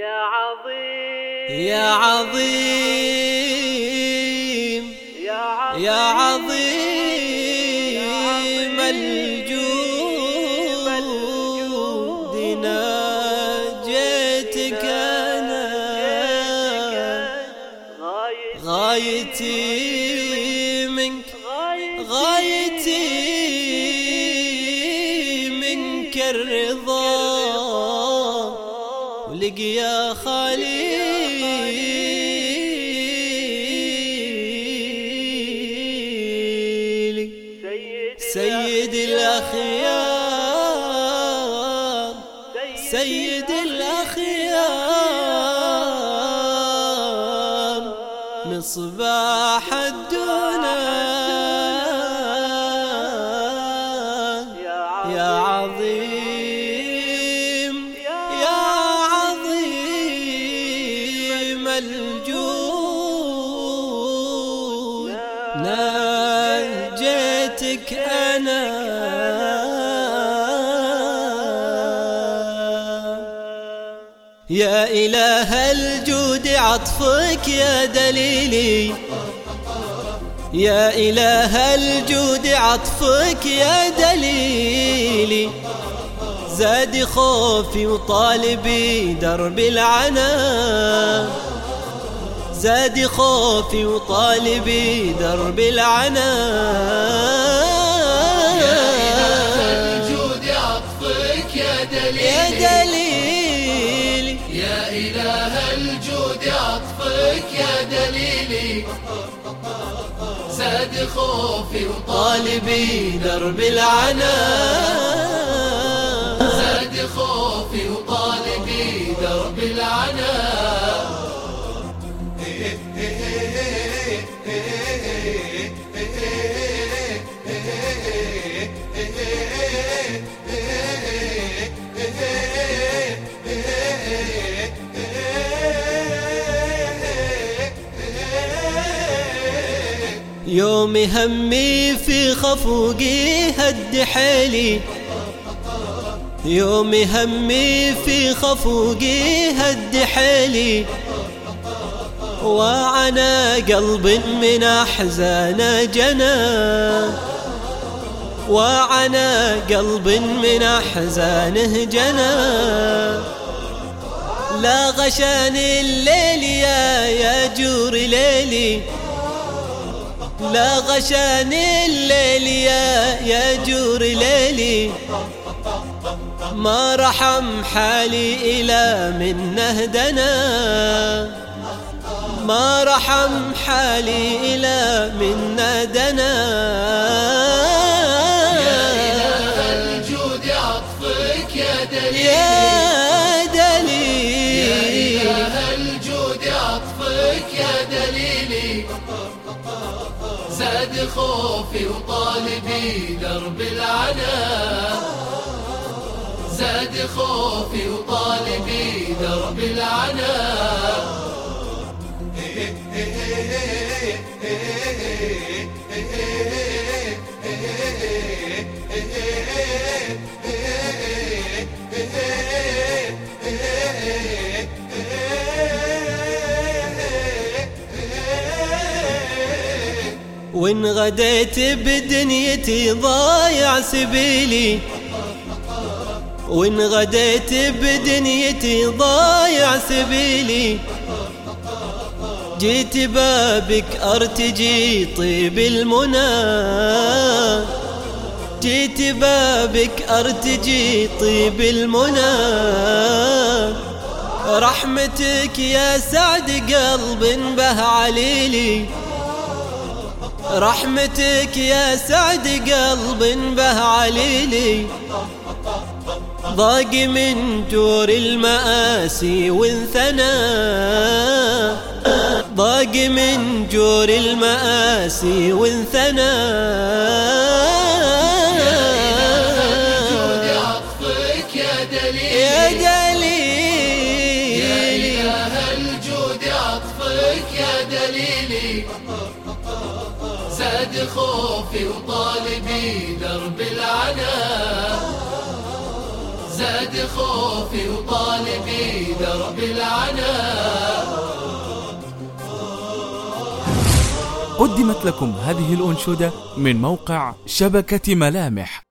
يا عظيم. يا عظيم. يا عظيم. الجود ناجيتك أنا. غايتي ولقيا خليلي. سيد الأخيار. سيد الأخيار. مصباح الدنا. ناجيتك أنا. يا إله الجود عطفك يا دليلي. يا إله الجود عطفك يا دليلي. زاد خوفي وطالبي درب العنا. زاد خوفي وطالبي درب العنا. الجود عطفك يا دليلي. زاد خوفي وطالبي طالبي درب العنا. زاد خوفي وطالبي درب العنا. يوم همي في خفوقي هد حيلي. يوم همي في خفوقي هد حيلي. وعنا قلب من أحزان جنى وعنا قلب من أحزانه جنى لا غشاني الليل يا يا جور ليلي. لا غشاني الليل يا يا جور ليلي. ما رحم حالي إلى من نهدنا. ما رحم حالي إلى من نهدنا خوفي وطالبي درب العنا زاد خوفي وطالبي درب العنا وإن غديت بدنيتي ضايع سبيلي. وإن غديت بدنيتي ضايع سبيلي. جيت بابك أرتجي طيب المنى. جيت بابك أرتجي طيب المنى. رحمتك يا سعد قلب به عليلي. رحمتك يا سعد قلب به عليلي. ضاق من جور المآسي وانثنى. ضاق من جور المآسي وانثنى. دليلي. زاد خوفي وطالبي درب العنا. زاد خوفي وطالبي درب العناء قدمت لكم هذه الأنشودة من موقع شبكة ملامح.